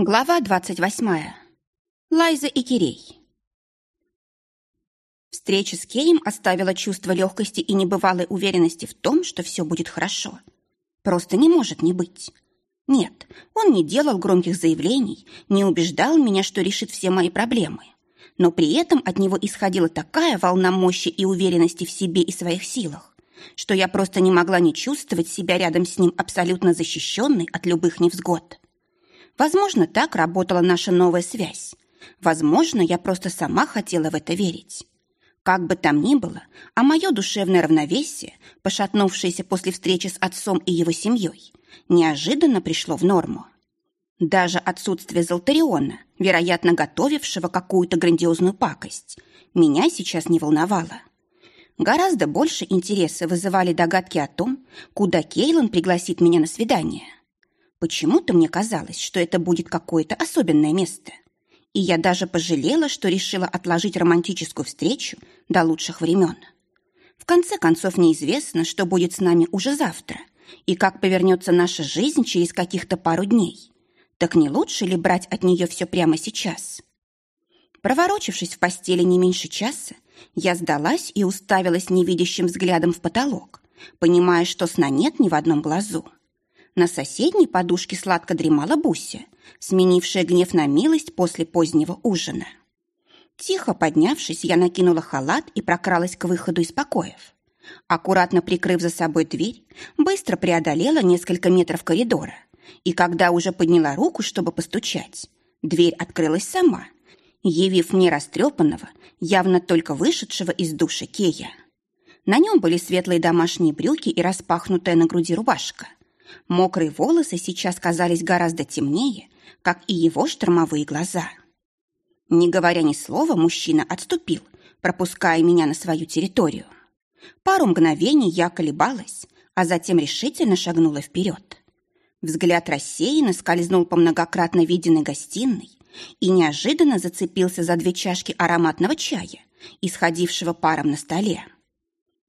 Глава двадцать восьмая. Лайза и Кирей. Встреча с Кеем оставила чувство легкости и небывалой уверенности в том, что все будет хорошо. Просто не может не быть. Нет, он не делал громких заявлений, не убеждал меня, что решит все мои проблемы. Но при этом от него исходила такая волна мощи и уверенности в себе и своих силах, что я просто не могла не чувствовать себя рядом с ним абсолютно защищенной от любых невзгод. Возможно, так работала наша новая связь. Возможно, я просто сама хотела в это верить. Как бы там ни было, а мое душевное равновесие, пошатнувшееся после встречи с отцом и его семьей, неожиданно пришло в норму. Даже отсутствие Золтариона, вероятно, готовившего какую-то грандиозную пакость, меня сейчас не волновало. Гораздо больше интереса вызывали догадки о том, куда Кейлан пригласит меня на свидание. Почему-то мне казалось, что это будет какое-то особенное место. И я даже пожалела, что решила отложить романтическую встречу до лучших времен. В конце концов, неизвестно, что будет с нами уже завтра и как повернется наша жизнь через каких-то пару дней. Так не лучше ли брать от нее все прямо сейчас? Проворочившись в постели не меньше часа, я сдалась и уставилась невидящим взглядом в потолок, понимая, что сна нет ни в одном глазу. На соседней подушке сладко дремала Буся, сменившая гнев на милость после позднего ужина. Тихо поднявшись, я накинула халат и прокралась к выходу из покоев. Аккуратно прикрыв за собой дверь, быстро преодолела несколько метров коридора. И когда уже подняла руку, чтобы постучать, дверь открылась сама, явив мне растрепанного, явно только вышедшего из душа Кея. На нем были светлые домашние брюки и распахнутая на груди рубашка. Мокрые волосы сейчас казались гораздо темнее, как и его штормовые глаза. Не говоря ни слова, мужчина отступил, пропуская меня на свою территорию. Пару мгновений я колебалась, а затем решительно шагнула вперед. Взгляд рассеянно скользнул по многократно виденной гостиной и неожиданно зацепился за две чашки ароматного чая, исходившего паром на столе.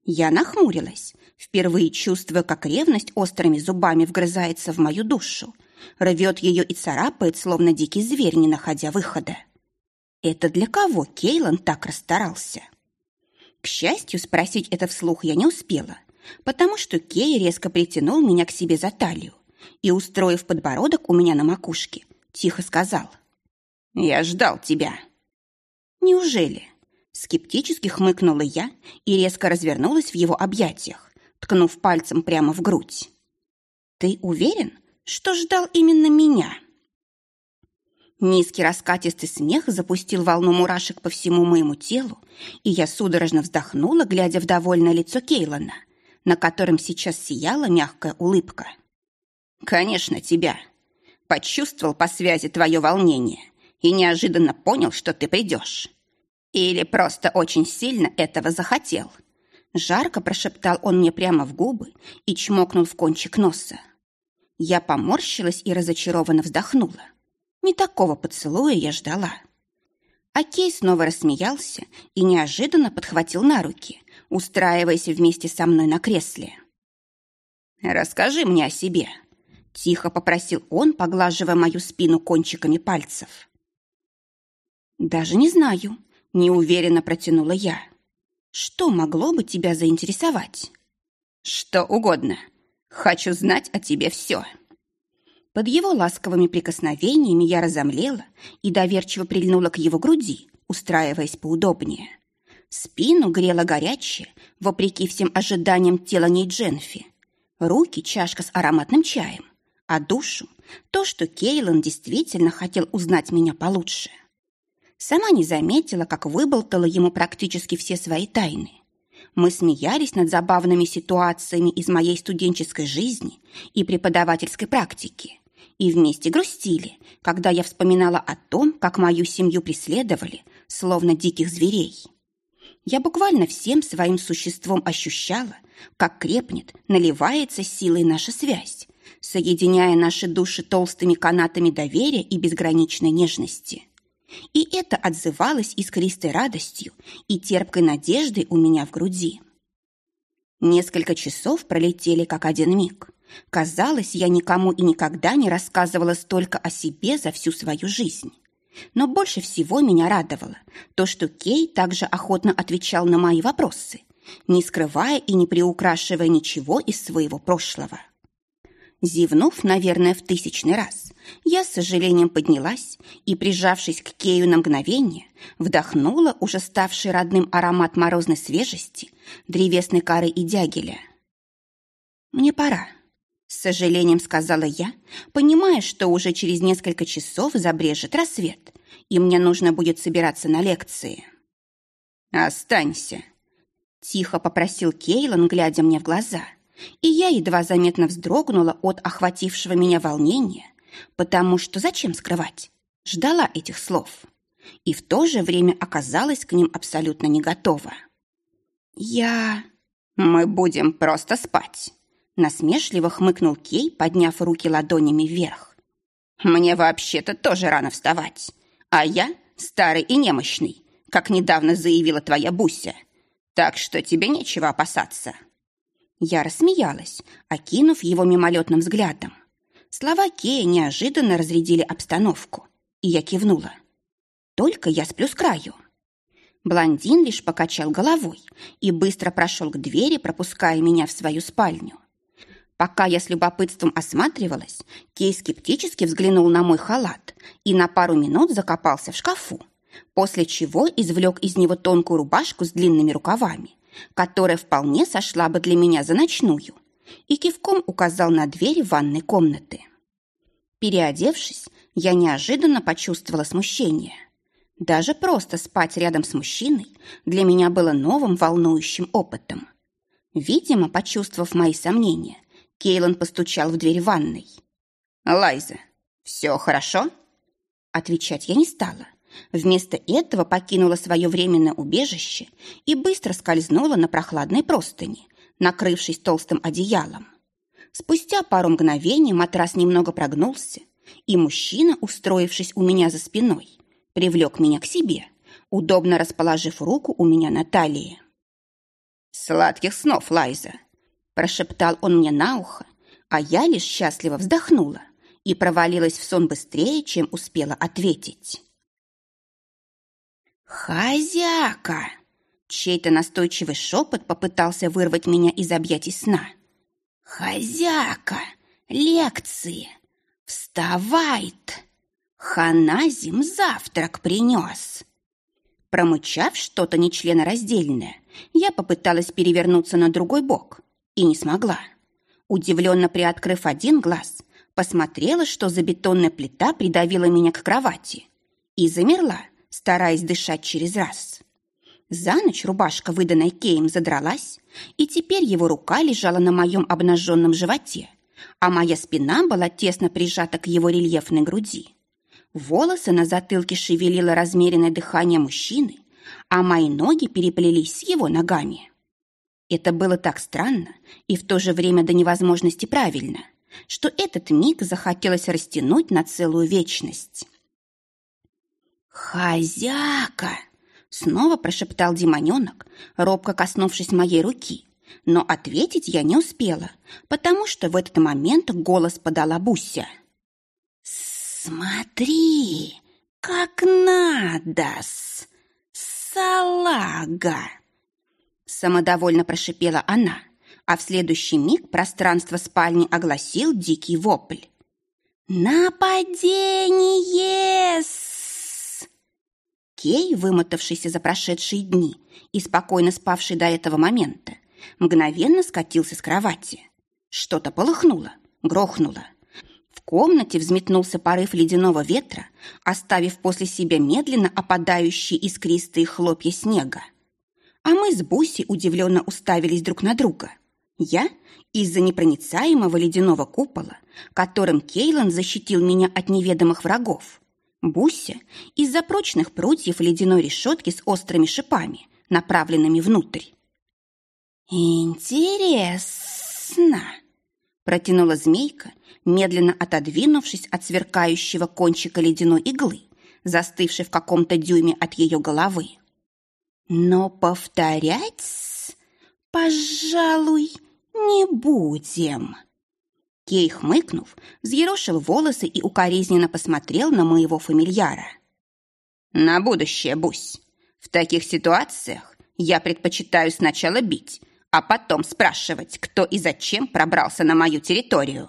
Я нахмурилась, впервые чувствуя, как ревность острыми зубами вгрызается в мою душу, рвет ее и царапает, словно дикий зверь, не находя выхода. Это для кого Кейлан так расстарался? К счастью, спросить это вслух я не успела, потому что Кей резко притянул меня к себе за талию и, устроив подбородок у меня на макушке, тихо сказал. «Я ждал тебя». «Неужели?» Скептически хмыкнула я и резко развернулась в его объятиях, ткнув пальцем прямо в грудь. «Ты уверен, что ждал именно меня?» Низкий раскатистый смех запустил волну мурашек по всему моему телу, и я судорожно вздохнула, глядя в довольное лицо Кейлана, на котором сейчас сияла мягкая улыбка. «Конечно, тебя. Почувствовал по связи твое волнение и неожиданно понял, что ты придешь. Или просто очень сильно этого захотел. Жарко прошептал он мне прямо в губы и чмокнул в кончик носа. Я поморщилась и разочарованно вздохнула. Не такого поцелуя я ждала. Акей снова рассмеялся и неожиданно подхватил на руки, устраиваясь вместе со мной на кресле. «Расскажи мне о себе», — тихо попросил он, поглаживая мою спину кончиками пальцев. «Даже не знаю», Неуверенно протянула я. Что могло бы тебя заинтересовать? Что угодно. Хочу знать о тебе все. Под его ласковыми прикосновениями я разомлела и доверчиво прильнула к его груди, устраиваясь поудобнее. Спину грела горячее, вопреки всем ожиданиям тела Нейдженфи. Руки — чашка с ароматным чаем, а душу — то, что Кейлан действительно хотел узнать меня получше. Сама не заметила, как выболтала ему практически все свои тайны. Мы смеялись над забавными ситуациями из моей студенческой жизни и преподавательской практики. И вместе грустили, когда я вспоминала о том, как мою семью преследовали, словно диких зверей. Я буквально всем своим существом ощущала, как крепнет, наливается силой наша связь, соединяя наши души толстыми канатами доверия и безграничной нежности. И это отзывалось искристой радостью и терпкой надеждой у меня в груди. Несколько часов пролетели как один миг, Казалось, я никому и никогда не рассказывала столько о себе за всю свою жизнь. Но больше всего меня радовало то, что Кей также охотно отвечал на мои вопросы, не скрывая и не приукрашивая ничего из своего прошлого. Зевнув, наверное, в тысячный раз, я с сожалением поднялась и, прижавшись к Кею на мгновение, вдохнула уже ставший родным аромат морозной свежести, древесной коры и дягеля. «Мне пора», — с сожалением сказала я, понимая, что уже через несколько часов забрежет рассвет, и мне нужно будет собираться на лекции. «Останься», — тихо попросил Кейлан, глядя мне в глаза — и я едва заметно вздрогнула от охватившего меня волнения, потому что зачем скрывать? Ждала этих слов. И в то же время оказалась к ним абсолютно не готова. «Я...» «Мы будем просто спать», — насмешливо хмыкнул Кей, подняв руки ладонями вверх. «Мне вообще-то тоже рано вставать, а я старый и немощный, как недавно заявила твоя Буся, так что тебе нечего опасаться». Я рассмеялась, окинув его мимолетным взглядом. Слова Кея неожиданно разрядили обстановку, и я кивнула. «Только я сплю с краю». Блондин лишь покачал головой и быстро прошел к двери, пропуская меня в свою спальню. Пока я с любопытством осматривалась, Кей скептически взглянул на мой халат и на пару минут закопался в шкафу, после чего извлек из него тонкую рубашку с длинными рукавами которая вполне сошла бы для меня за ночную, и кивком указал на дверь ванной комнаты. Переодевшись, я неожиданно почувствовала смущение. Даже просто спать рядом с мужчиной для меня было новым волнующим опытом. Видимо, почувствовав мои сомнения, Кейлан постучал в дверь ванной. «Лайза, все хорошо?» Отвечать я не стала – Вместо этого покинула свое временное убежище и быстро скользнула на прохладной простыни, накрывшись толстым одеялом. Спустя пару мгновений матрас немного прогнулся, и мужчина, устроившись у меня за спиной, привлек меня к себе, удобно расположив руку у меня на талии. «Сладких снов, Лайза!» – прошептал он мне на ухо, а я лишь счастливо вздохнула и провалилась в сон быстрее, чем успела ответить. «Хозяка!» Чей-то настойчивый шепот попытался вырвать меня из объятий сна. «Хозяка! Лекции! Вставай-т! Ханазим завтрак принес!» Промычав что-то нечленораздельное, я попыталась перевернуться на другой бок и не смогла. Удивленно приоткрыв один глаз, посмотрела, что за бетонная плита придавила меня к кровати и замерла, стараясь дышать через раз. За ночь рубашка, выданная Кеем, задралась, и теперь его рука лежала на моем обнаженном животе, а моя спина была тесно прижата к его рельефной груди. Волосы на затылке шевелило размеренное дыхание мужчины, а мои ноги переплелись с его ногами. Это было так странно и в то же время до невозможности правильно, что этот миг захотелось растянуть на целую вечность. «Хозяка!» — снова прошептал демоненок, робко коснувшись моей руки. Но ответить я не успела, потому что в этот момент голос подала Буся. «Смотри, как надо-с, салага!» Самодовольно прошипела она, а в следующий миг пространство спальни огласил дикий вопль. «Нападение!» Кей, вымотавшийся за прошедшие дни и спокойно спавший до этого момента, мгновенно скатился с кровати. Что-то полыхнуло, грохнуло. В комнате взметнулся порыв ледяного ветра, оставив после себя медленно опадающие искристые хлопья снега. А мы с Буси удивленно уставились друг на друга. Я из-за непроницаемого ледяного купола, которым Кейлан защитил меня от неведомых врагов, Буся из-за прочных прутьев ледяной решетки с острыми шипами, направленными внутрь. «Интересно!» – протянула змейка, медленно отодвинувшись от сверкающего кончика ледяной иглы, застывшей в каком-то дюйме от ее головы. «Но повторять, пожалуй, не будем». Кей, хмыкнув, взъерошил волосы и укоризненно посмотрел на моего фамильяра. «На будущее, Бусь. В таких ситуациях я предпочитаю сначала бить, а потом спрашивать, кто и зачем пробрался на мою территорию».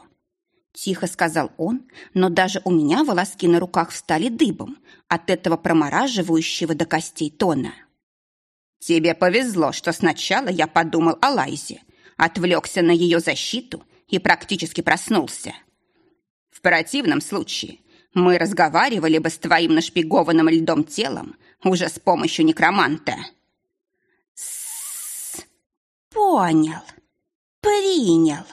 Тихо сказал он, но даже у меня волоски на руках встали дыбом от этого промораживающего до костей тона. «Тебе повезло, что сначала я подумал о Лайзе, отвлекся на ее защиту и практически проснулся. В противном случае мы разговаривали бы с твоим нашпигованным льдом телом уже с помощью некроманта». «С... понял, принял,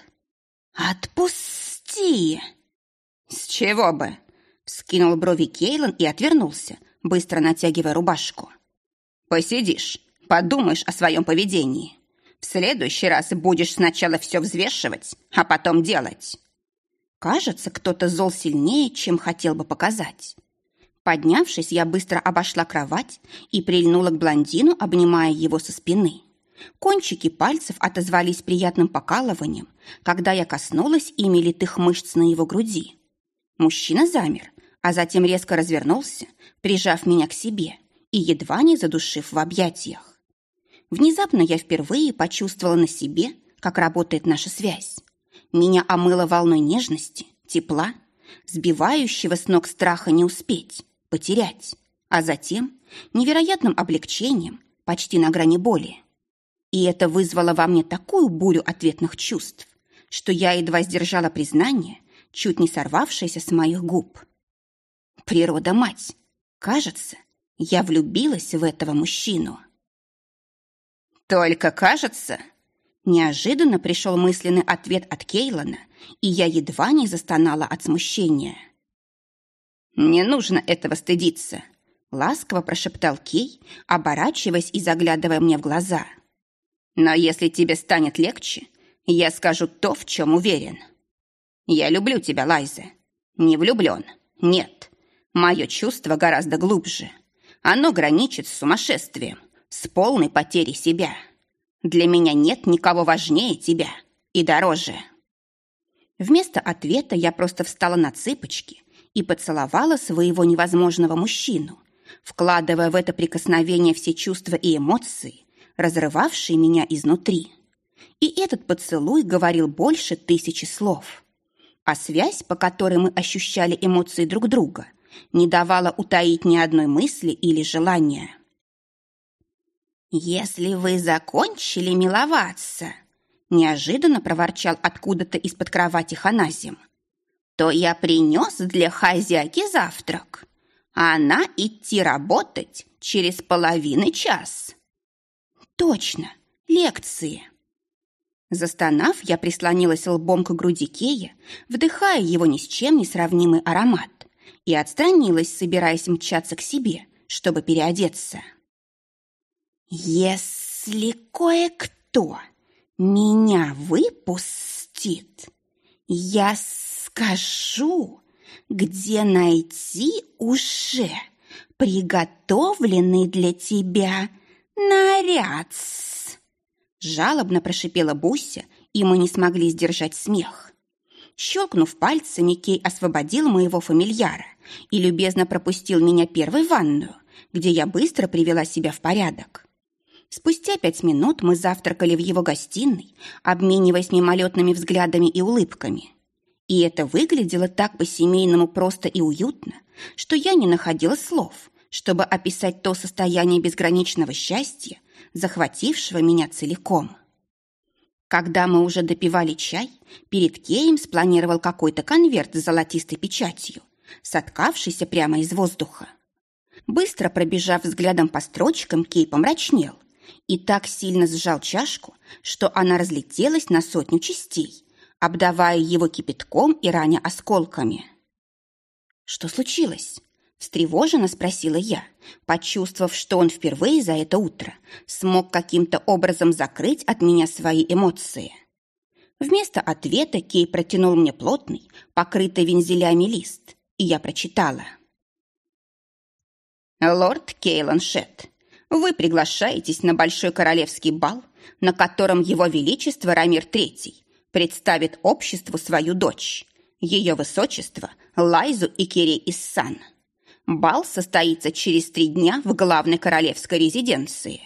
отпусти!» «С чего бы?» — вскинул брови Кейлан и отвернулся, быстро натягивая рубашку. «Посидишь, подумаешь о своем поведении. В следующий раз будешь сначала все взвешивать, а потом делать». Кажется, кто-то зол сильнее, чем хотел бы показать. Поднявшись, я быстро обошла кровать и прильнула к блондину, обнимая его со спины. Кончики пальцев отозвались приятным покалыванием, когда я коснулась ими литых мышц на его груди. Мужчина замер, а затем резко развернулся, прижав меня к себе и едва не задушив в объятиях. Внезапно я впервые почувствовала на себе, как работает наша связь. Меня омыло волной нежности, тепла, сбивающего с ног страха не успеть, потерять, а затем невероятным облегчением, почти на грани боли. И это вызвало во мне такую бурю ответных чувств, что я едва сдержала признание, чуть не сорвавшееся с моих губ. Природа-мать, кажется, я влюбилась в этого мужчину. «Только кажется?» Неожиданно пришел мысленный ответ от Кейлана, и я едва не застонала от смущения. «Не нужно этого стыдиться», — ласково прошептал Кей, оборачиваясь и заглядывая мне в глаза. «Но если тебе станет легче, я скажу то, в чем уверен. Я люблю тебя, Лайза. Не влюблен. Нет. Мое чувство гораздо глубже. Оно граничит с сумасшествием, с полной потерей себя. Для меня нет никого важнее тебя и дороже». Вместо ответа я просто встала на цыпочки и поцеловала своего невозможного мужчину, вкладывая в это прикосновение все чувства и эмоции, разрывавшие меня изнутри. И этот поцелуй говорил больше тысячи слов. А связь, по которой мы ощущали эмоции друг друга, не давала утаить ни одной мысли или желания. «Если вы закончили миловаться», — неожиданно проворчал откуда-то из-под кровати Ханазим, «то я принес для хозяйки завтрак. Она идти работать через половины час». «Точно, лекции». Застонав, я прислонилась лбом к груди Кея, вдыхая его ни с чем не сравнимый аромат, и отстранилась, собираясь мчаться к себе, чтобы переодеться. «Если кое-кто меня выпустит, я скажу, где найти уже приготовленный для тебя наряд». Жалобно прошипела Буся, и мы не смогли сдержать смех. Щелкнув пальцами, Кей освободил моего фамильяра и любезно пропустил меня первой в ванную, где я быстро привела себя в порядок. Спустя пять минут мы завтракали в его гостиной, обмениваясь мимолетными взглядами и улыбками. И это выглядело так по-семейному просто и уютно, что я не находила слов, чтобы описать то состояние безграничного счастья, захватившего меня целиком. Когда мы уже допивали чай, перед Кеем спланировал какой-то конверт с золотистой печатью, соткавшийся прямо из воздуха. Быстро пробежав взглядом по строчкам, Кей помрачнел и так сильно сжал чашку, что она разлетелась на сотню частей, обдавая его кипятком и раня осколками. «Что случилось?» – встревоженно спросила я, почувствовав, что он впервые за это утро смог каким-то образом закрыть от меня свои эмоции. Вместо ответа Кей протянул мне плотный, покрытый вензелями лист, и я прочитала. «Лорд Кейлан Шетт, вы приглашаетесь на Большой Королевский бал, на котором Его Величество Рамир III представит обществу свою дочь, ее высочество Лайзу и Кири Иссан. Бал состоится через три дня в главной королевской резиденции.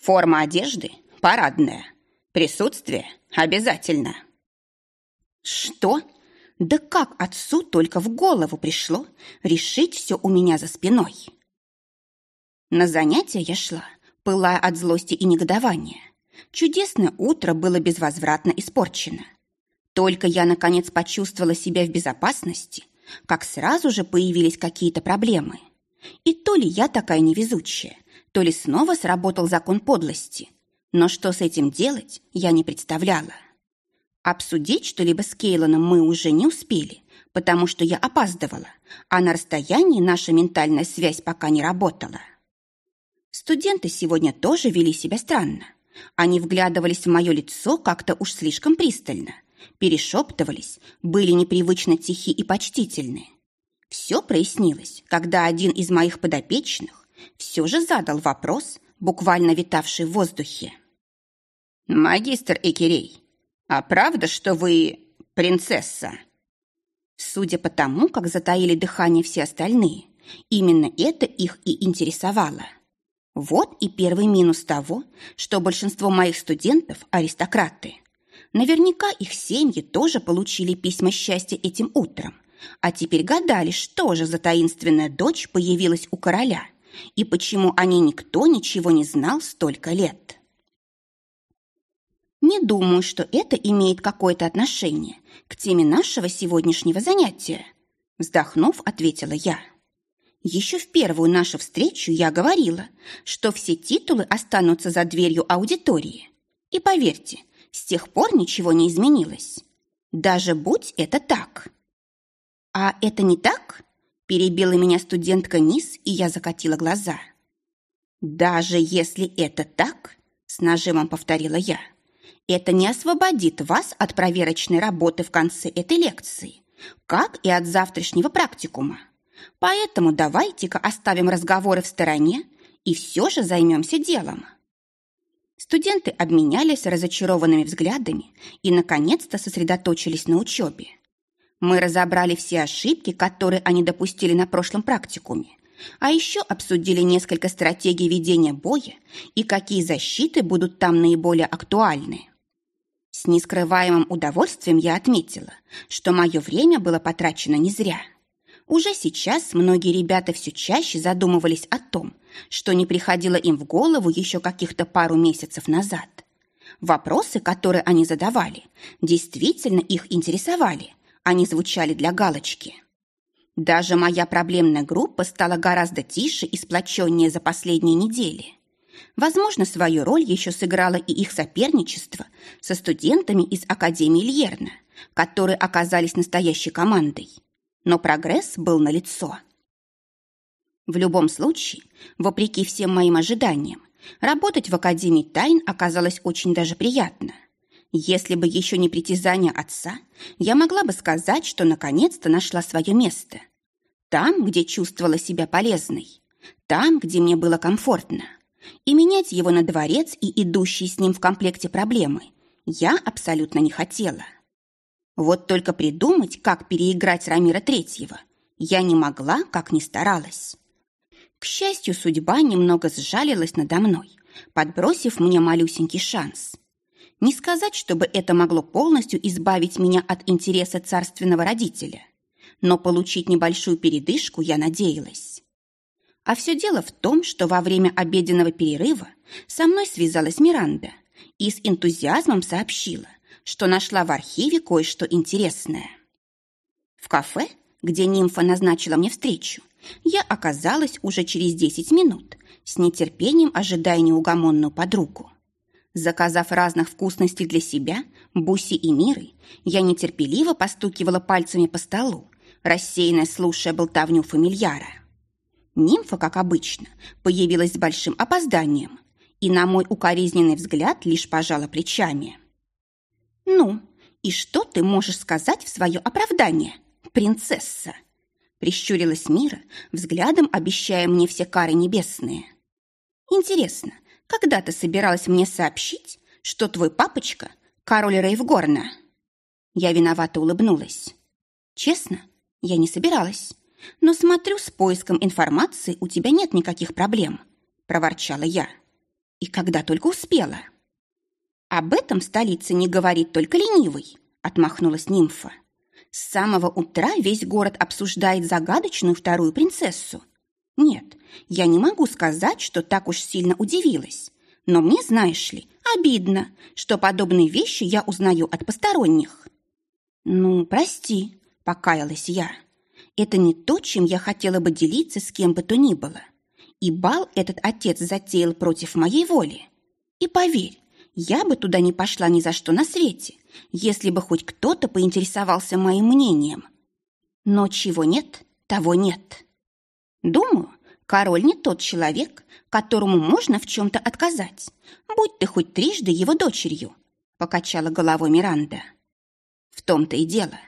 Форма одежды – парадная. Присутствие – обязательно. Что? Да как отцу только в голову пришло решить все у меня за спиной? На занятия я шла, пылая от злости и негодования. Чудесное утро было безвозвратно испорчено. Только я, наконец, почувствовала себя в безопасности, как сразу же появились какие-то проблемы. И то ли я такая невезучая, то ли снова сработал закон подлости. Но что с этим делать, я не представляла. Обсудить что-либо с Кейлоном мы уже не успели, потому что я опаздывала, а на расстоянии наша ментальная связь пока не работала. Студенты сегодня тоже вели себя странно. Они вглядывались в мое лицо как-то уж слишком пристально, перешептывались, были непривычно тихи и почтительны. Все прояснилось, когда один из моих подопечных все же задал вопрос, буквально витавший в воздухе. «Магистр Экирей, «А правда, что вы принцесса?» Судя по тому, как затаили дыхание все остальные, именно это их и интересовало. Вот и первый минус того, что большинство моих студентов – аристократы. Наверняка их семьи тоже получили письма счастья этим утром, а теперь гадали, что же за таинственная дочь появилась у короля и почему о ней никто ничего не знал столько лет. Не думаю, что это имеет какое-то отношение к теме нашего сегодняшнего занятия. Вздохнув, ответила я. Еще в первую нашу встречу я говорила, что все титулы останутся за дверью аудитории. И поверьте, с тех пор ничего не изменилось. Даже будь это так. А это не так? Перебила меня студентка Низ, и я закатила глаза. Даже если это так, с нажимом повторила я, — это не освободит вас от проверочной работы в конце этой лекции, как и от завтрашнего практикума. Поэтому давайте-ка оставим разговоры в стороне и все же займемся делом. Студенты обменялись разочарованными взглядами и, наконец-то, сосредоточились на учебе. Мы разобрали все ошибки, которые они допустили на прошлом практикуме, а еще обсудили несколько стратегий ведения боя и какие защиты будут там наиболее актуальны. С нескрываемым удовольствием я отметила, что мое время было потрачено не зря. Уже сейчас многие ребята все чаще задумывались о том, что не приходило им в голову еще каких-то пару месяцев назад. Вопросы, которые они задавали, действительно их интересовали, они звучали для галочки. Даже моя проблемная группа стала гораздо тише и сплоченнее за последние недели. Возможно, свою роль еще сыграло и их соперничество со студентами из Академии Льерна, которые оказались настоящей командой. Но прогресс был налицо. В любом случае, вопреки всем моим ожиданиям, работать в Академии тайн оказалось очень даже приятно. Если бы еще не притязание отца, я могла бы сказать, что наконец-то нашла свое место. Там, где чувствовала себя полезной. Там, где мне было комфортно и менять его на дворец и идущие с ним в комплекте проблемы я абсолютно не хотела. Вот только придумать, как переиграть Рамира Третьего, я не могла, как ни старалась. К счастью, судьба немного сжалилась надо мной, подбросив мне малюсенький шанс. Не сказать, чтобы это могло полностью избавить меня от интереса царственного родителя, но получить небольшую передышку я надеялась. А все дело в том, что во время обеденного перерыва со мной связалась Миранда и с энтузиазмом сообщила, что нашла в архиве кое-что интересное. В кафе, где нимфа назначила мне встречу, я оказалась уже через 10 минут, с нетерпением ожидая неугомонную подругу. Заказав разных вкусностей для себя, Буси и Миры, я нетерпеливо постукивала пальцами по столу, рассеянно слушая болтовню фамильяра. Нимфа, как обычно, появилась с большим опозданием и на мой укоризненный взгляд лишь пожала плечами. «Ну, и что ты можешь сказать в свое оправдание, принцесса?» Прищурилась Мира, взглядом обещая мне все кары небесные. «Интересно, когда ты собиралась мне сообщить, что твой папочка – король Рейвгорна?» Я виновато улыбнулась. Честно, я не собиралась. Но смотрю, с поиском информации у тебя нет никаких проблем, проворчала я. И когда только успела. Об этом в столице не говорит только ленивый, отмахнулась нимфа. С самого утра весь город обсуждает загадочную вторую принцессу. Нет, я не могу сказать, что так уж сильно удивилась. Но мне, знаешь ли, обидно, что подобные вещи я узнаю от посторонних. Ну, прости, покаялась я. Это не то, чем я хотела бы делиться с кем бы то ни было. И бал этот отец затеял против моей воли. И поверь, я бы туда не пошла ни за что на свете, если бы хоть кто-то поинтересовался моим мнением. Но чего нет, того нет. Думаю, король не тот человек, которому можно в чем-то отказать, будь ты хоть трижды его дочерью, покачала головой Миранда. В том-то и дело.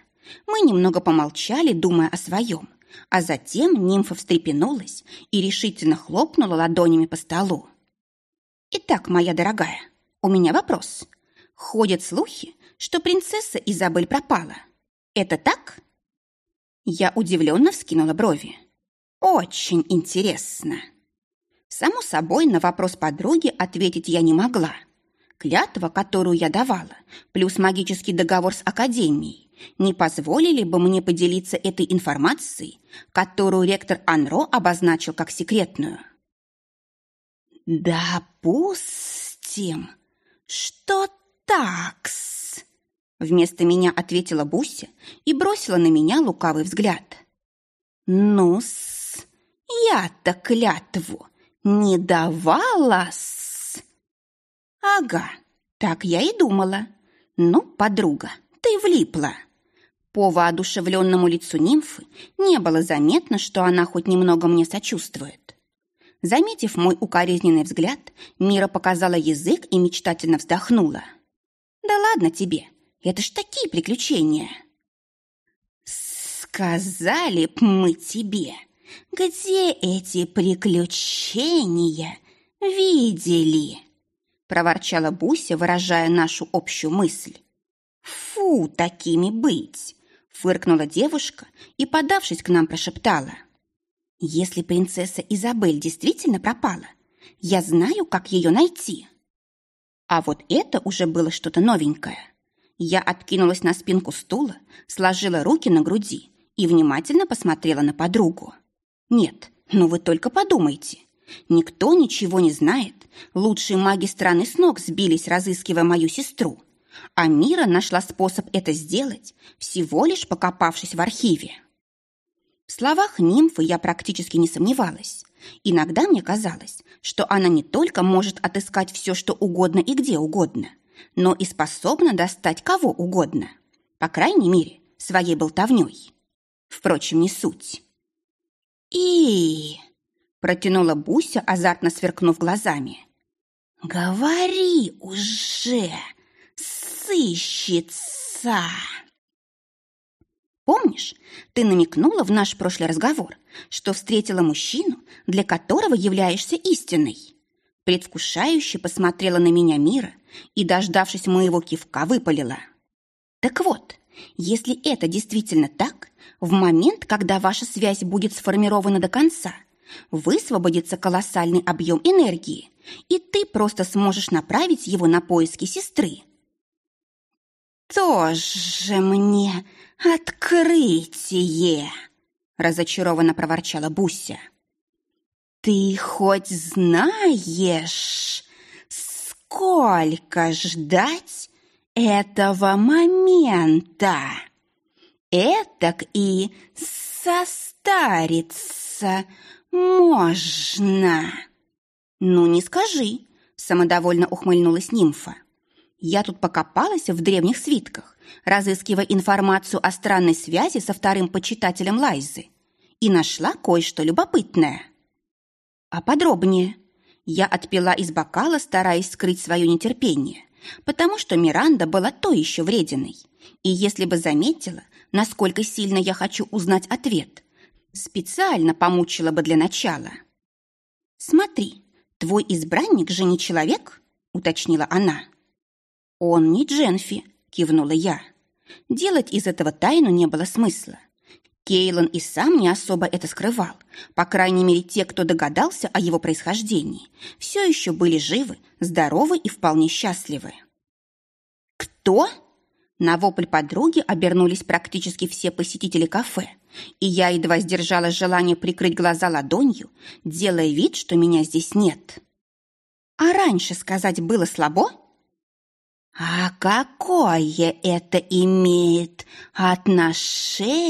Мы немного помолчали, думая о своем, а затем нимфа встрепенулась и решительно хлопнула ладонями по столу. «Итак, моя дорогая, у меня вопрос. Ходят слухи, что принцесса Изабель пропала. Это так?» Я удивленно вскинула брови. «Очень интересно». Само собой, на вопрос подруги ответить я не могла. Клятва, которую я давала, плюс магический договор с Академией, не позволили бы мне поделиться этой информацией, которую ректор Анро обозначил как секретную. «Допустим, что такс?» Вместо меня ответила Буся и бросила на меня лукавый взгляд. «Ну-с, я-то клятву не давала-с!» «Ага, так я и думала. Ну, подруга, ты влипла!» По воодушевленному лицу нимфы не было заметно, что она хоть немного мне сочувствует. Заметив мой укоризненный взгляд, Мира показала язык и мечтательно вздохнула. «Да ладно тебе, это ж такие приключения!» «Сказали б мы тебе, где эти приключения видели?» проворчала Буся, выражая нашу общую мысль. «Фу, такими быть! Фыркнула девушка и, подавшись к нам, прошептала. «Если принцесса Изабель действительно пропала, я знаю, как ее найти». А вот это уже было что-то новенькое. Я откинулась на спинку стула, сложила руки на груди и внимательно посмотрела на подругу. «Нет, ну вы только подумайте. Никто ничего не знает. Лучшие маги страны с ног сбились, разыскивая мою сестру. А Мира нашла способ это сделать, всего лишь покопавшись в архиве. В словах нимфы я практически не сомневалась. Иногда мне казалось, что она не только может отыскать все, что угодно и где угодно, но и способна достать кого угодно. По крайней мере, своей болтовней. Впрочем, не суть. И протянула Буся, азартно сверкнув глазами. «Говори уже!» сыщется. Помнишь, ты намекнула в наш прошлый разговор, что встретила мужчину, для которого являешься истиной? Предвкушающе посмотрела на меня Мира и, дождавшись моего кивка, выпалила. Так вот, если это действительно так, в момент, когда ваша связь будет сформирована до конца, высвободится колоссальный объем энергии, и ты просто сможешь направить его на поиски сестры. «Тоже мне открытие!» разочарованно проворчала Буся. «Ты хоть знаешь, сколько ждать этого момента? Этак и состариться можно!» «Ну, не скажи!» – самодовольно ухмыльнулась нимфа. Я тут покопалась в древних свитках, разыскивая информацию о странной связи со вторым почитателем Лайзы, и нашла кое-что любопытное. А подробнее. Я отпила из бокала, стараясь скрыть свое нетерпение, потому что Миранда была то еще врединой. И если бы заметила, насколько сильно я хочу узнать ответ, специально помучила бы для начала. «Смотри, твой избранник же не человек?» — уточнила она. «Он не Дженфи», — кивнула я. Делать из этого тайну не было смысла. Кейлан и сам не особо это скрывал. По крайней мере, те, кто догадался о его происхождении, все еще были живы, здоровы и вполне счастливы. «Кто?» На вопль подруги обернулись практически все посетители кафе, и я едва сдержала желание прикрыть глаза ладонью, делая вид, что меня здесь нет. А раньше сказать было слабо? А какое это имеет отношение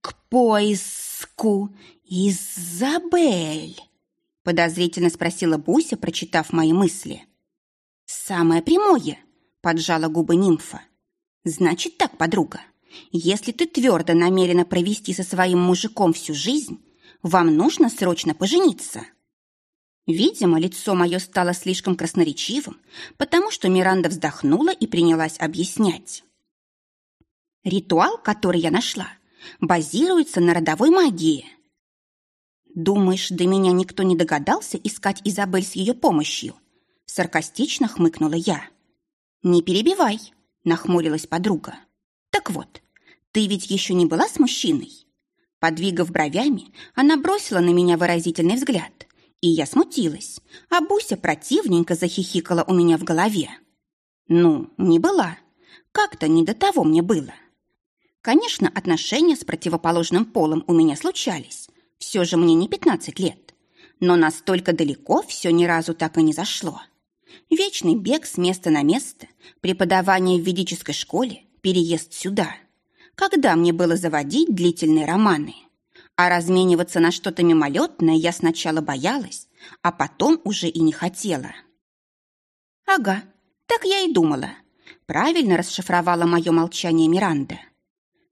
к поиску Изабель? Подозрительно спросила Буся, прочитав мои мысли. Самое прямое, поджала губы нимфа. Значит так, подруга, если ты твердо намерена провести со своим мужиком всю жизнь, вам нужно срочно пожениться. Видимо, лицо мое стало слишком красноречивым, потому что Миранда вздохнула и принялась объяснять. Ритуал, который я нашла, базируется на родовой магии. Думаешь, до меня никто не догадался искать Изабель с ее помощью? Саркастично хмыкнула я. Не перебивай, нахмурилась подруга. Так вот, ты ведь еще не была с мужчиной? Подвигав бровями, она бросила на меня выразительный взгляд, и я смутилась, а Буся противненько захихикала у меня в голове. Ну, не была. Как-то не до того мне было. Конечно, отношения с противоположным полом у меня случались. Все же мне не 15 лет. Но настолько далеко все ни разу так и не зашло. Вечный бег с места на место, преподавание в ведической школе, переезд сюда. Когда мне было заводить длительные романы – а размениваться на что-то мимолетное я сначала боялась, а потом уже и не хотела. «Ага, так я и думала», — правильно расшифровала мое молчание Миранда.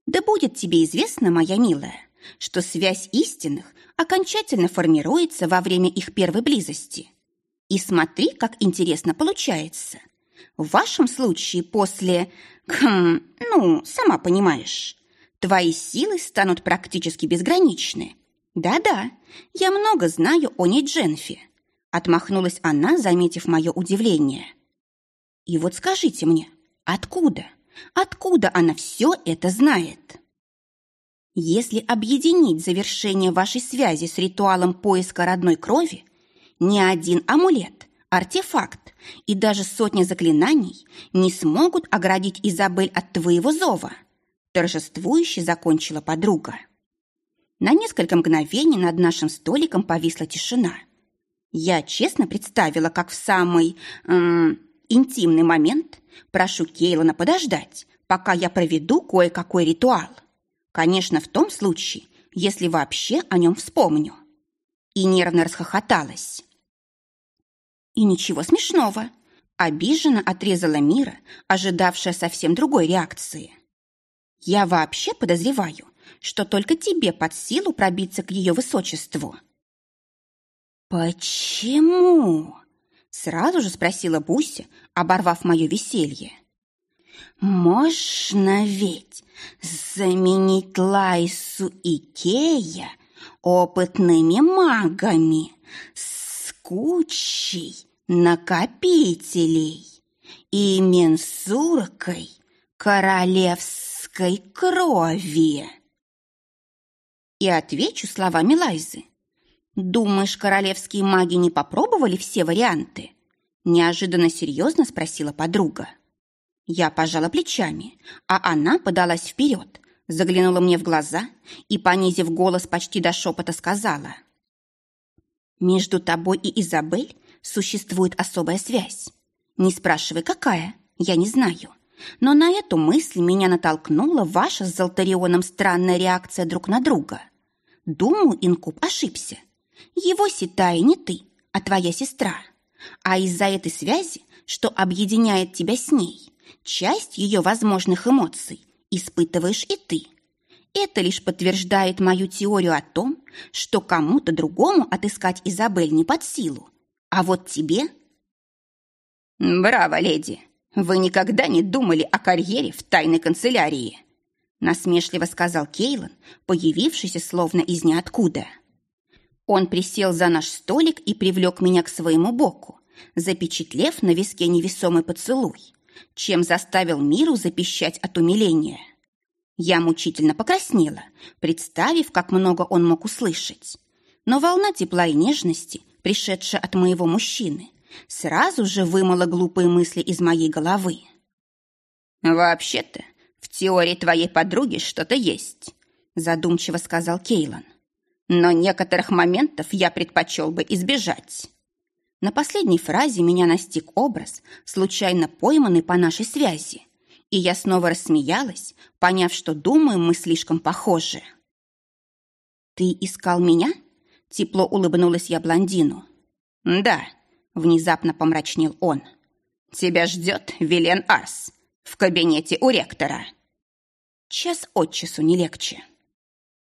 «Да будет тебе известно, моя милая, что связь истинных окончательно формируется во время их первой близости. И смотри, как интересно получается. В вашем случае после... Хм, ну, сама понимаешь. Твои силы станут практически безграничны. Да-да, я много знаю о ней Дженфи. Отмахнулась она, заметив мое удивление. И вот скажите мне, откуда? Откуда она все это знает? Если объединить завершение вашей связи с ритуалом поиска родной крови, ни один амулет, артефакт и даже сотня заклинаний не смогут оградить Изабель от твоего зова – торжествующе закончила подруга. На несколько мгновений над нашим столиком повисла тишина. Я честно представила, как в самый эм, интимный момент прошу Кейлана подождать, пока я проведу кое-какой ритуал. Конечно, в том случае, если вообще о нем вспомню. И нервно расхохоталась. И ничего смешного. Обиженно отрезала Мира, ожидавшая совсем другой реакции. Я вообще подозреваю, что только тебе под силу пробиться к ее высочеству». «Почему?» — сразу же спросила Буся, оборвав мое веселье. «Можно ведь заменить Лайсу и Кея опытными магами с кучей накопителей и менсуркой королевств королевской крови. И отвечу словами Лайзы. Думаешь, королевские маги не попробовали все варианты? Неожиданно серьезно спросила подруга. Я пожала плечами, а она подалась вперед, заглянула мне в глаза и, понизив голос почти до шепота, сказала. «Между тобой и Изабель существует особая связь. Не спрашивай, какая, я не знаю. Но на эту мысль меня натолкнула ваша с Золтарионом странная реакция друг на друга. Думаю, Инкуб ошибся. Его ситая не ты, а твоя сестра. А из-за этой связи, что объединяет тебя с ней, часть ее возможных эмоций испытываешь и ты. Это лишь подтверждает мою теорию о том, что кому-то другому отыскать Изабель не под силу. А вот тебе... «Браво, леди!» «Вы никогда не думали о карьере в тайной канцелярии?» насмешливо сказал Кейлан, появившийся словно из ниоткуда. Он присел за наш столик и привлек меня к своему боку, запечатлев на виске невесомый поцелуй, чем заставил миру запищать от умиления. Я мучительно покраснела, представив, как много он мог услышать. Но волна тепла и нежности, пришедшая от моего мужчины, сразу же вымыла глупые мысли из моей головы. «Вообще-то, в теории твоей подруги что-то есть», задумчиво сказал Кейлан. «Но некоторых моментов я предпочел бы избежать». На последней фразе меня настиг образ, случайно пойманный по нашей связи, и я снова рассмеялась, поняв, что думаем мы слишком похожи. «Ты искал меня?» Тепло улыбнулась я блондину. «Да», — внезапно помрачнел он. «Тебя ждет Вилен Арс в кабинете у ректора». Час от часу не легче.